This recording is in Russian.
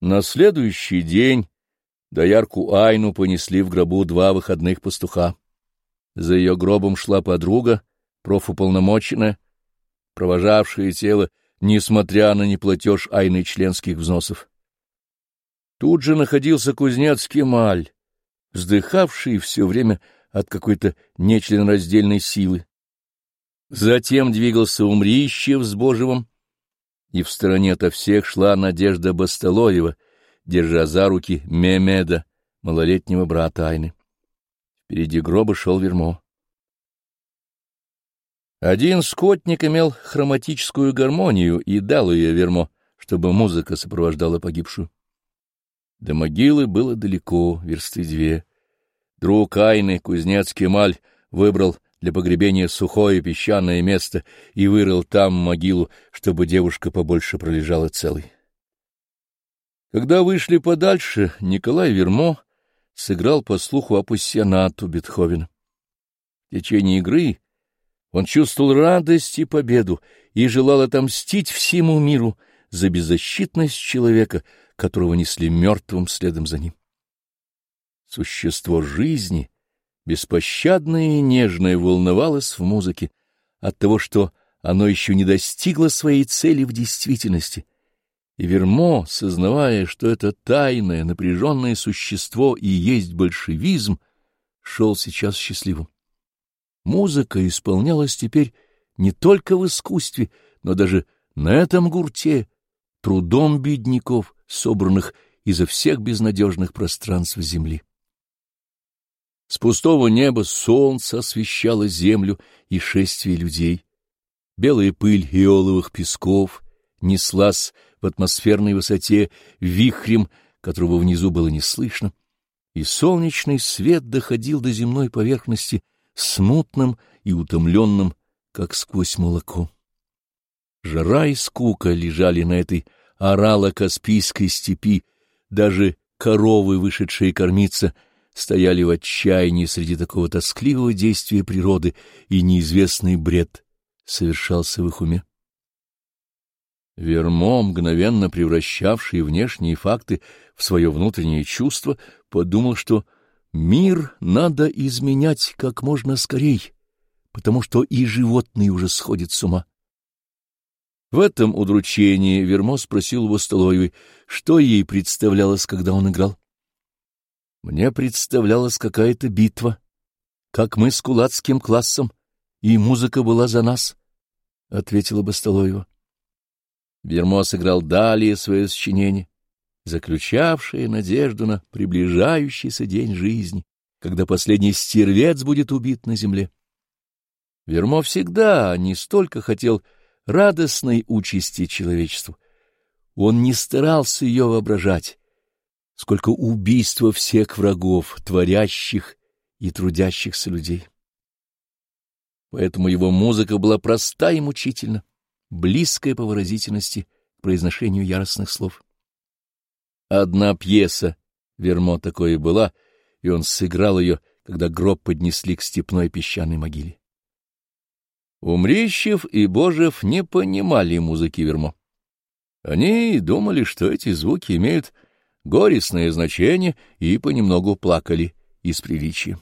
На следующий день доярку Айну понесли в гробу два выходных пастуха. За ее гробом шла подруга, профуполномоченная, провожавшая тело, несмотря на неплатеж Айны членских взносов. Тут же находился кузнец Кемаль, вздыхавший все время от какой-то нечленораздельной силы. Затем двигался Умрищев с Божевым, и в стороне ото всех шла Надежда Басталоева, держа за руки Мемеда, малолетнего брата Айны. Впереди гроба шел Вермо. Один скотник имел хроматическую гармонию и дал ее Вермо, чтобы музыка сопровождала погибшую. До могилы было далеко, версты две. Друг Айны, кузнец Кемаль, выбрал для погребения сухое песчаное место и вырыл там могилу, чтобы девушка побольше пролежала целой. Когда вышли подальше, Николай Вермо сыграл по слуху апассионату Бетховена. В течение игры он чувствовал радость и победу и желал отомстить всему миру за беззащитность человека, которого несли мертвым следом за ним. Существо жизни, беспощадное и нежное, волновалось в музыке от того, что оно еще не достигло своей цели в действительности. И Вермо, сознавая, что это тайное, напряженное существо и есть большевизм, шел сейчас счастливым. Музыка исполнялась теперь не только в искусстве, но даже на этом гурте, трудом бедняков, собранных изо всех безнадежных пространств земли. С пустого неба солнце освещало землю и шествие людей. Белая пыль иоловых песков неслась в атмосферной высоте вихрем, которого внизу было не слышно, и солнечный свет доходил до земной поверхности смутным и утомленным, как сквозь молоко. Жара и скука лежали на этой орало-каспийской степи, даже коровы, вышедшие кормиться, стояли в отчаянии среди такого тоскливого действия природы, и неизвестный бред совершался в их уме. Вермо, мгновенно превращавший внешние факты в свое внутреннее чувство, подумал, что мир надо изменять как можно скорей, потому что и животные уже сходят с ума. В этом удручении Вермо спросил у Столоевой, что ей представлялось, когда он играл. Мне представлялась какая-то битва, как мы с кулацким классом, и музыка была за нас, — ответила Бастолоева. Вермо сыграл далее свое сочинение, заключавшее надежду на приближающийся день жизни, когда последний стервец будет убит на земле. Вермо всегда не столько хотел радостной участи человечеству, он не старался ее воображать, сколько убийства всех врагов, творящих и трудящихся людей. Поэтому его музыка была проста и мучительна, близкая по выразительности к произношению яростных слов. Одна пьеса Вермо такое и была, и он сыграл ее, когда гроб поднесли к степной песчаной могиле. Умрищев и Божев не понимали музыки Вермо. Они думали, что эти звуки имеют горестное значение и понемногу плакали из приличия.